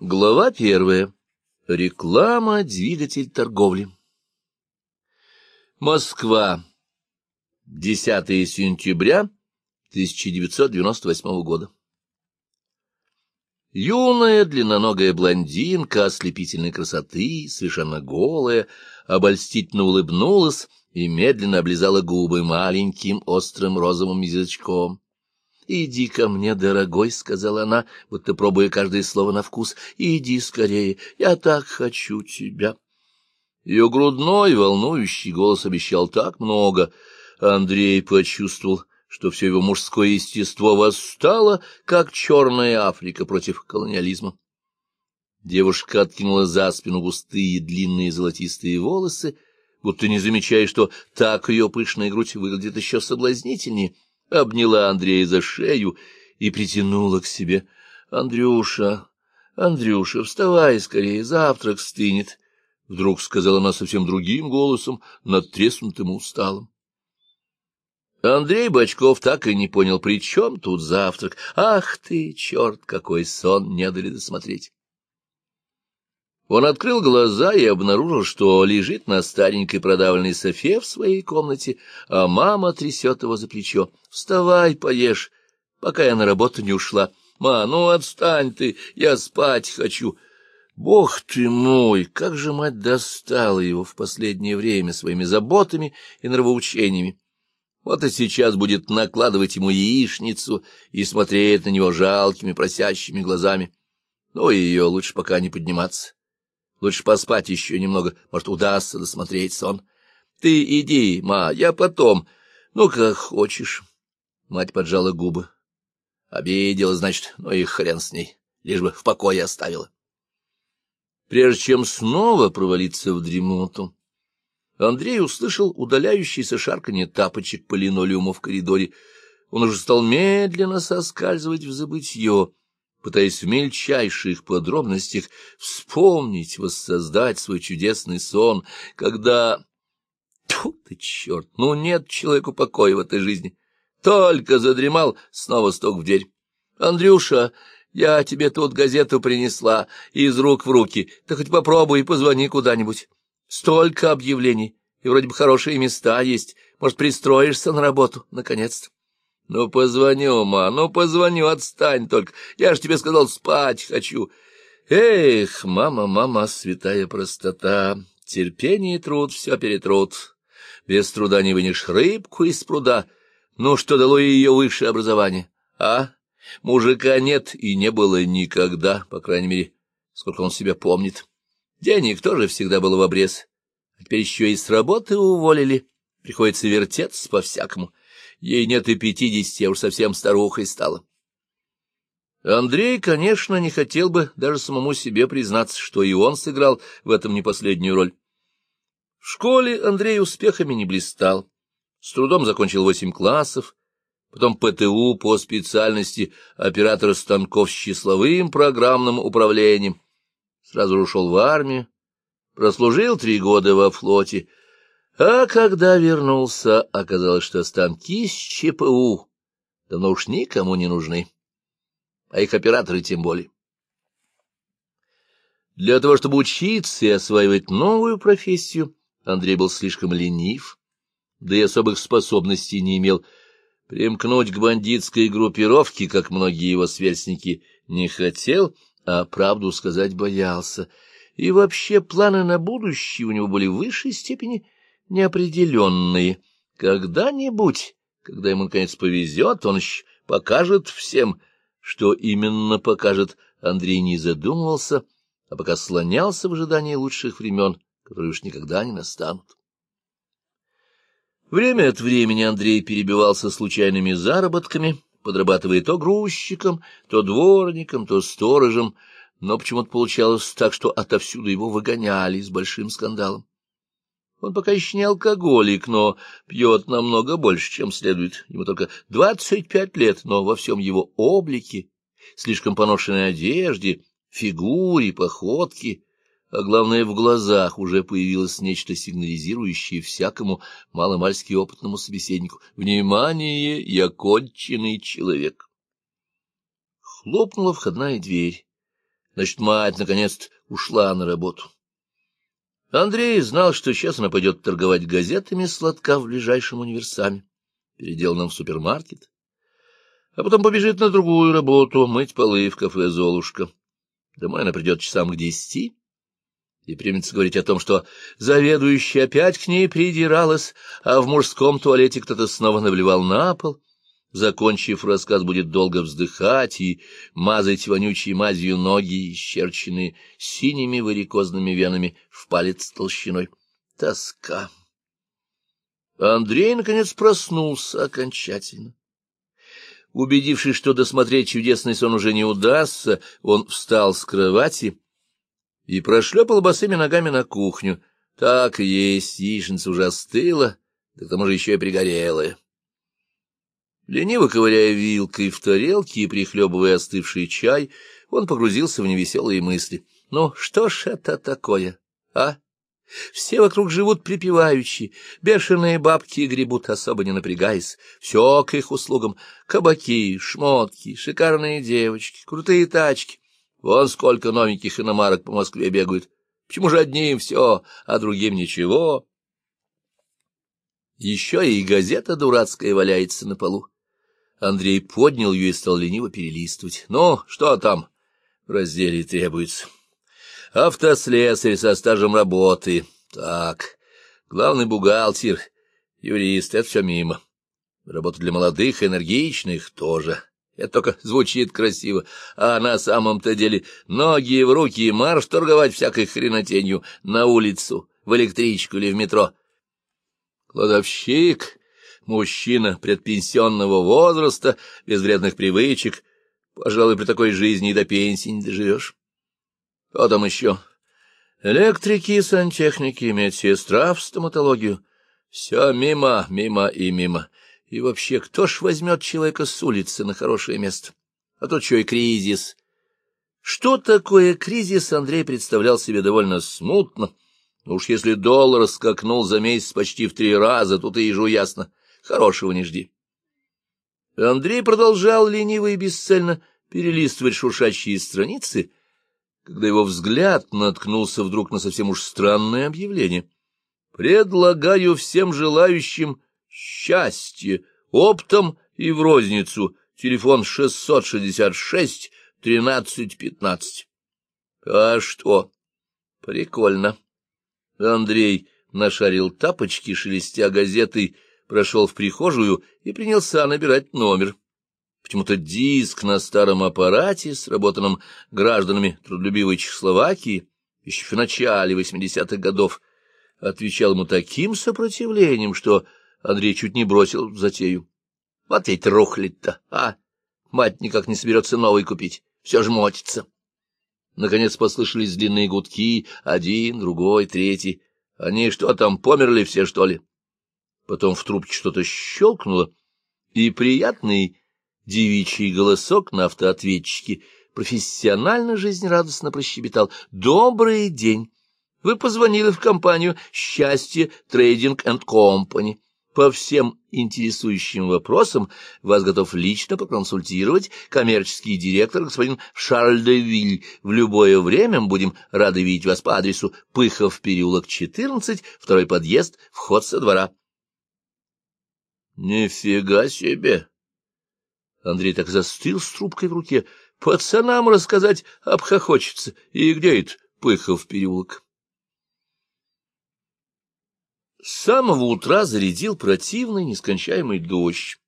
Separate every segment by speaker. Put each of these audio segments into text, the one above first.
Speaker 1: Глава первая. Реклама — двигатель торговли. Москва. 10 сентября 1998 года. Юная длинноногая блондинка ослепительной красоты, совершенно голая, обольстительно улыбнулась и медленно облизала губы маленьким острым розовым язычком. «Иди ко мне, дорогой», — сказала она, будто пробуя каждое слово на вкус. «Иди скорее, я так хочу тебя». Ее грудной, волнующий голос обещал так много. Андрей почувствовал, что все его мужское естество восстало, как черная Африка против колониализма. Девушка откинула за спину густые длинные золотистые волосы, будто не замечая, что так ее пышная грудь выглядит еще соблазнительнее — обняла Андрея за шею и притянула к себе. — Андрюша, Андрюша, вставай скорее, завтрак стынет, — вдруг сказала она совсем другим голосом, надтреснутым и усталым. Андрей Бочков так и не понял, при чем тут завтрак. Ах ты, черт, какой сон не дали досмотреть. Он открыл глаза и обнаружил, что лежит на старенькой продавленной софе в своей комнате, а мама трясет его за плечо. «Вставай, поешь, пока я на работу не ушла. Ма, ну отстань ты, я спать хочу». Бог ты мой, как же мать достала его в последнее время своими заботами и нравоучениями. Вот и сейчас будет накладывать ему яичницу и смотреть на него жалкими просящими глазами. Ну, и ее лучше пока не подниматься. Лучше поспать еще немного, может, удастся досмотреть сон. Ты иди, ма, я потом. Ну, как хочешь. Мать поджала губы. Обидела, значит, ну и хрен с ней, лишь бы в покое оставила. Прежде чем снова провалиться в дремоту, Андрей услышал удаляющийся шарканье тапочек по линолеуму в коридоре. Он уже стал медленно соскальзывать в забытье, пытаясь в мельчайших подробностях вспомнить, воссоздать свой чудесный сон, когда... Тьфу ты, черт! Ну, нет человеку покоя в этой жизни. Только задремал, снова стук в дверь. «Андрюша, я тебе тут газету принесла из рук в руки. Ты хоть попробуй и позвони куда-нибудь. Столько объявлений, и вроде бы хорошие места есть. Может, пристроишься на работу, наконец-то?» Ну, позвоню, ма, ну, позвоню, отстань только. Я ж тебе сказал, спать хочу. Эх, мама, мама, святая простота, терпение и труд все перетрут. Без труда не вынешь рыбку из пруда. Ну, что дало ее высшее образование, а? Мужика нет и не было никогда, по крайней мере, сколько он себя помнит. Денег тоже всегда было в обрез. А теперь еще и с работы уволили. Приходится вертеться по-всякому. Ей нет и пятидесяти, а уж совсем старухой стала. Андрей, конечно, не хотел бы даже самому себе признаться, что и он сыграл в этом не последнюю роль. В школе Андрей успехами не блистал. С трудом закончил восемь классов, потом ПТУ по специальности оператора станков с числовым программным управлением. Сразу ушел в армию, прослужил три года во флоте, а когда вернулся, оказалось, что станки с ЧПУ давно уж никому не нужны, а их операторы тем более. Для того, чтобы учиться и осваивать новую профессию, Андрей был слишком ленив, да и особых способностей не имел. Примкнуть к бандитской группировке, как многие его сверстники, не хотел, а правду сказать боялся. И вообще планы на будущее у него были в высшей степени неопределенные. Когда-нибудь, когда ему, наконец, повезет, он покажет всем, что именно покажет, Андрей не задумывался, а пока слонялся в ожидании лучших времен, которые уж никогда не настанут. Время от времени Андрей перебивался случайными заработками, подрабатывая то грузчиком, то дворником, то сторожем, но почему-то получалось так, что отовсюду его выгоняли с большим скандалом. Он пока еще не алкоголик, но пьет намного больше, чем следует. Ему только двадцать пять лет, но во всем его облике, слишком поношенной одежде, фигуре, походке, а главное, в глазах уже появилось нечто сигнализирующее всякому маломальски опытному собеседнику. «Внимание, я конченый человек!» Хлопнула входная дверь. Значит, мать наконец ушла на работу. Андрей знал, что сейчас она пойдет торговать газетами сладка в ближайшем универсаме, переделанном в супермаркет, а потом побежит на другую работу, мыть полы в кафе «Золушка». Домой она придет часам к десяти и примется говорить о том, что заведующая опять к ней придиралась, а в мужском туалете кто-то снова наблевал на пол. Закончив рассказ, будет долго вздыхать и мазать вонючей мазью ноги, исчерченные синими варикозными венами в палец толщиной. Тоска. Андрей, наконец, проснулся окончательно. Убедившись, что досмотреть чудесный сон уже не удастся, он встал с кровати и прошлепал босыми ногами на кухню. Так и есть, яичница уже остыла, да к тому же еще и пригорелая. Лениво ковыряя вилкой в тарелке и прихлебывая остывший чай, он погрузился в невеселые мысли. Ну, что ж это такое, а? Все вокруг живут припеваючи, бешеные бабки гребут, особо не напрягаясь. Все к их услугам — кабаки, шмотки, шикарные девочки, крутые тачки. Вон сколько новеньких иномарок по Москве бегают. Почему же одним все, а другим ничего? Еще и газета дурацкая валяется на полу. Андрей поднял ее и стал лениво перелистывать. Ну, что там в разделе требуется? Автослесарь со стажем работы. Так, главный бухгалтер, юрист — это все мимо. Работа для молодых, энергичных тоже. Это только звучит красиво, а на самом-то деле ноги в руки и марш торговать всякой хренотенью на улицу, в электричку или в метро. Кладовщик Мужчина предпенсионного возраста, без вредных привычек. Пожалуй, при такой жизни и до пенсии не доживешь. Кто там еще? Электрики, сантехники, медсестра в стоматологию. Все мимо, мимо и мимо. И вообще, кто ж возьмет человека с улицы на хорошее место? А тут что и кризис. Что такое кризис, Андрей представлял себе довольно смутно. Но уж если доллар скакнул за месяц почти в три раза, тут и ежу ясно. Хорошего не жди. Андрей продолжал лениво и бесцельно перелистывать шуршащие страницы, когда его взгляд наткнулся вдруг на совсем уж странное объявление. «Предлагаю всем желающим счастье оптом и в розницу. Телефон 666 1315. А что? Прикольно. Андрей нашарил тапочки, шелестя газетой, прошел в прихожую и принялся набирать номер. Почему-то диск на старом аппарате, сработанном гражданами трудолюбивой Чехословакии, еще в начале 80-х годов, отвечал ему таким сопротивлением, что Андрей чуть не бросил затею. Вот ведь рухлит-то, а! Мать никак не соберется новый купить, все же мотится. Наконец послышались длинные гудки, один, другой, третий. Они что там, померли все, что ли? Потом в трубке что-то щелкнуло, и приятный девичий голосок на автоответчике профессионально жизнерадостно прощебетал. «Добрый день! Вы позвонили в компанию «Счастье Трейдинг энд Компани». По всем интересующим вопросам вас готов лично проконсультировать коммерческий директор господин Шарль де Виль. В любое время мы будем рады видеть вас по адресу Пыхов переулок 14, второй подъезд, вход со двора. Нифига себе! Андрей так застыл с трубкой в руке. Пацанам рассказать обхохочется. И где это Пыхов переулок? С самого утра зарядил противный нескончаемый дождь.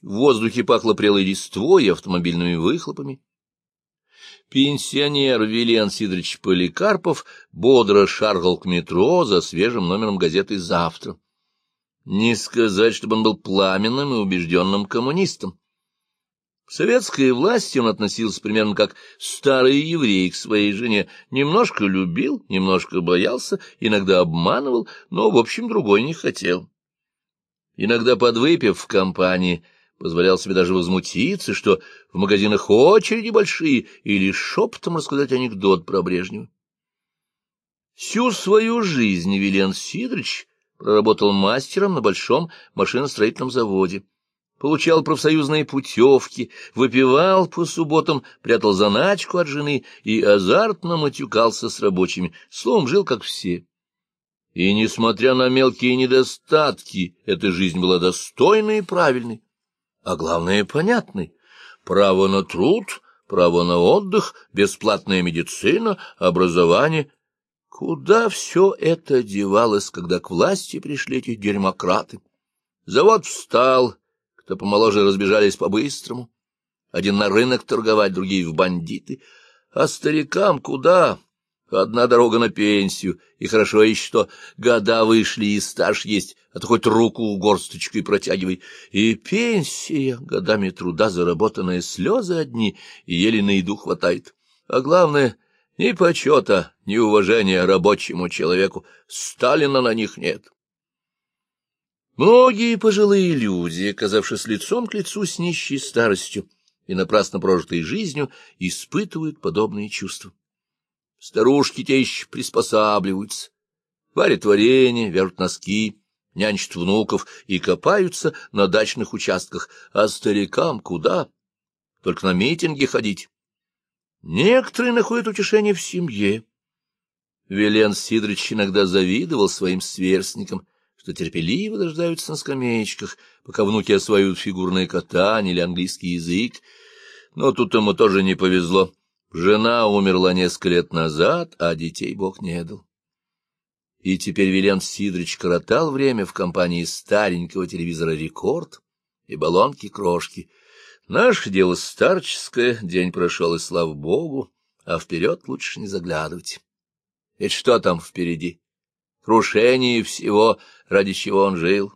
Speaker 1: В воздухе пахло прелой листвой и автомобильными выхлопами. Пенсионер Вилен Сидорович Поликарпов бодро шаргал к метро за свежим номером газеты «Завтра». Не сказать, чтобы он был пламенным и убежденным коммунистом. К советской власти он относился примерно как старый еврей к своей жене. Немножко любил, немножко боялся, иногда обманывал, но, в общем, другой не хотел. Иногда, подвыпив в компании, позволял себе даже возмутиться, что в магазинах очереди большие, или шепотом рассказать анекдот про Брежнева. Всю свою жизнь Вилен Сидорович проработал мастером на большом машиностроительном заводе. получал профсоюзные путевки, выпивал по субботам, прятал заначку от жены и азартно матюкался с рабочими, словом, жил как все. И, несмотря на мелкие недостатки, эта жизнь была достойной и правильной, а главное — понятной. Право на труд, право на отдых, бесплатная медицина, образование. Куда все это девалось, когда к власти пришли эти дерьмократы? Завод встал, кто помоложе разбежались по-быстрому. Один на рынок торговать, другие в бандиты. А старикам куда? Одна дорога на пенсию, и хорошо еще, что года вышли и стаж есть, а то хоть руку горсточкой протягивай. И пенсия, годами труда заработанные слезы одни, и еле на еду хватает. А главное, ни почета, ни уважения рабочему человеку. Сталина на них нет. Многие пожилые люди, оказавшись лицом к лицу с нищей старостью и напрасно прожитой жизнью, испытывают подобные чувства. Старушки те еще приспосабливаются, варят варенье, вяжут носки, нянчат внуков и копаются на дачных участках, а старикам куда? Только на митинги ходить. Некоторые находят утешение в семье. Велен Сидорович иногда завидовал своим сверстникам, что терпеливо дождаются на скамеечках, пока внуки освоят фигурное катание или английский язык. Но тут ему тоже не повезло. Жена умерла несколько лет назад, а детей Бог не дал. И теперь Вилен Сидорович коротал время в компании старенького телевизора «Рекорд» и баллонки-крошки. Наше дело старческое, день прошел, и слава Богу, а вперед лучше не заглядывать. Ведь что там впереди? Крушение всего, ради чего он жил.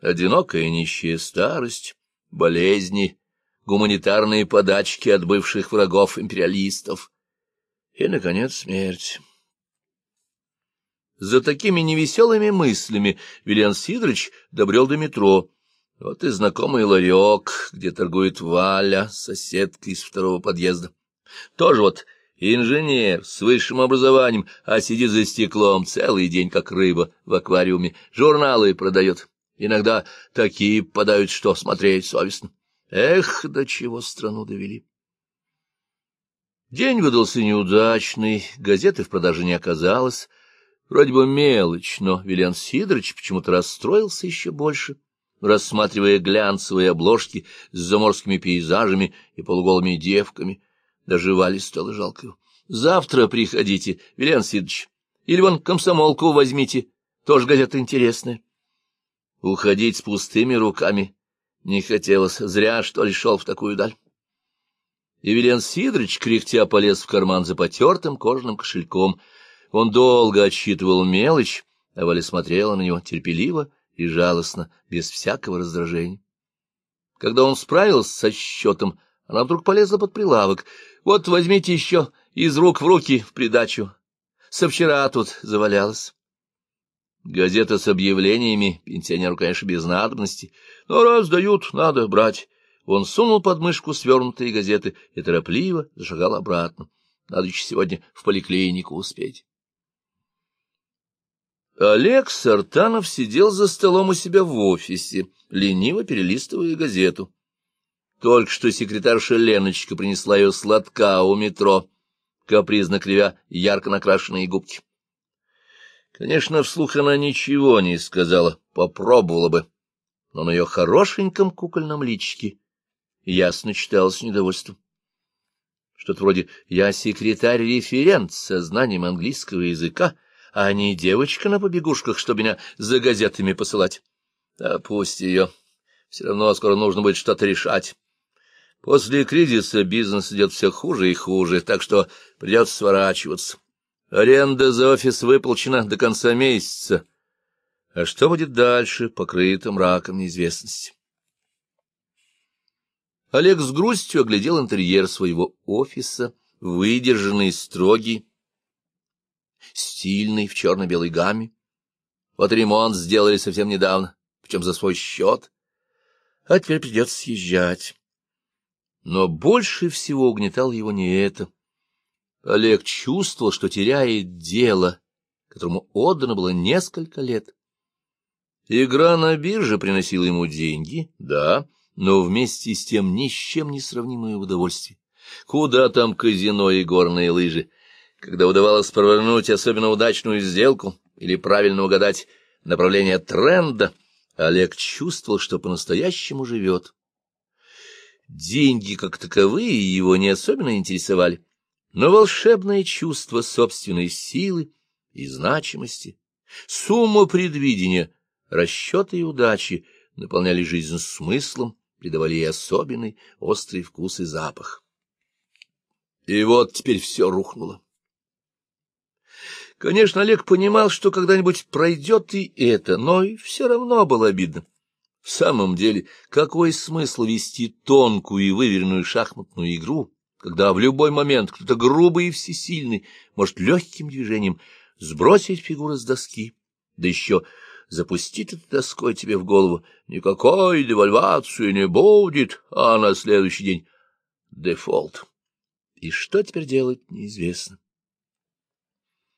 Speaker 1: Одинокая нищая старость, болезни, гуманитарные подачки от бывших врагов империалистов и, наконец, смерть. За такими невеселыми мыслями Вильян Сидорович добрел до метро. Вот и знакомый ларек, где торгует Валя, соседка из второго подъезда. Тоже вот инженер с высшим образованием, а сидит за стеклом целый день, как рыба в аквариуме, журналы продает. Иногда такие подают, что смотреть совестно. Эх, до чего страну довели! День выдался неудачный, газеты в продаже не оказалось. Вроде бы мелочь, но Вильян Сидорович почему-то расстроился еще больше, рассматривая глянцевые обложки с заморскими пейзажами и полуголыми девками. Даже Вале стало жалко. — Завтра приходите, Вильян Сидорович. Или вон комсомолку возьмите, тоже газета интересная. Уходить с пустыми руками не хотелось, зря, что ли, шел в такую даль. И Вилен Сидорович, кряхтя, полез в карман за потертым кожаным кошельком. Он долго отсчитывал мелочь, а Валя смотрела на него терпеливо и жалостно, без всякого раздражения. Когда он справился со счетом, она вдруг полезла под прилавок. «Вот возьмите еще из рук в руки в придачу. Со вчера тут завалялась». Газета с объявлениями пенсионеру, конечно, без надобности, но раз дают, надо брать. Он сунул под мышку свернутые газеты и торопливо зашагал обратно. Надо еще сегодня в поликлинику успеть. Олег Сартанов сидел за столом у себя в офисе, лениво перелистывая газету. Только что секретарша Леночка принесла ее сладка у метро, капризно кривя ярко накрашенные губки. Конечно, вслух она ничего не сказала, попробовала бы, но на ее хорошеньком кукольном личике ясно читалось недовольство. Что-то вроде «я секретарь-референт со знанием английского языка», а не девочка на побегушках, чтобы меня за газетами посылать. Да пусть ее. Все равно скоро нужно будет что-то решать. После кризиса бизнес идет все хуже и хуже, так что придется сворачиваться. Аренда за офис выплачена до конца месяца. А что будет дальше, покрыто мраком неизвестности? Олег с грустью оглядел интерьер своего офиса, выдержанный, строгий, стильный, в черно-белой гамме. Вот ремонт сделали совсем недавно, причем за свой счет. А теперь придется съезжать. Но больше всего угнетало его не это. Олег чувствовал, что теряет дело, которому отдано было несколько лет. Игра на бирже приносила ему деньги, да, но вместе с тем ни с чем не сравнимое удовольствие. Куда там казино и горные лыжи? Когда удавалось провернуть особенно удачную сделку или правильно угадать направление тренда, Олег чувствовал, что по-настоящему живет. Деньги как таковые его не особенно интересовали, но волшебное чувство собственной силы и значимости, сумма предвидения, расчеты и удачи наполняли жизнь смыслом, придавали ей особенный острый вкус и запах. И вот теперь все рухнуло. Конечно, Олег понимал, что когда-нибудь пройдет и это, но и все равно было обидно. В самом деле, какой смысл вести тонкую и выверенную шахматную игру, когда в любой момент кто-то грубый и всесильный может легким движением сбросить фигуру с доски, да еще запустить этой доской тебе в голову. Никакой девальвации не будет, а на следующий день дефолт. И что теперь делать, неизвестно.